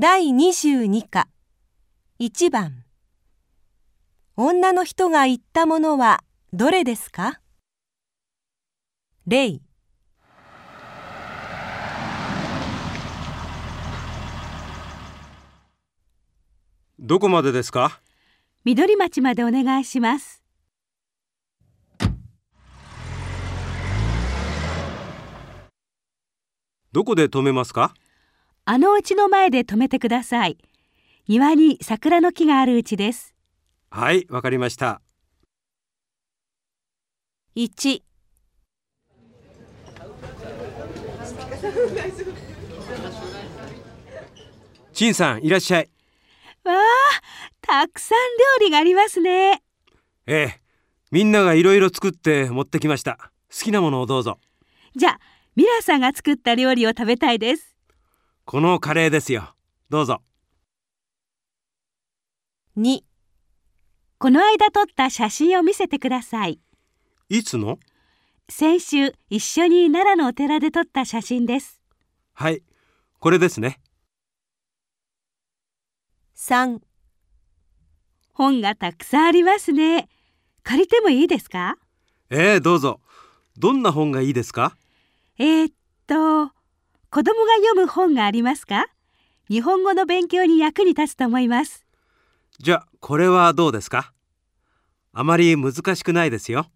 第22課。1番。女の人が言ったものはどれですか？例どこまでですか？緑町までお願いします。どこで止めますか？あの家の前で止めてください。庭に桜の木がある家です。はい、わかりました。1陳さん、いらっしゃい。わあ、たくさん料理がありますね。ええ、みんながいろいろ作って持ってきました。好きなものをどうぞ。じゃあ、ミラさんが作った料理を食べたいです。このカレーですよ。どうぞ。2この間撮った写真を見せてください。いつの？先週一緒に奈良のお寺で撮った写真です。はい、これですね。3本がたくさんありますね。借りてもいいですか？ええ、どうぞ。どんな本がいいですか？えー、っと、子供が読む本がありますか？日本語の勉強に役に立つと思います。じゃあ、これはどうですか？あまり難しくないですよ。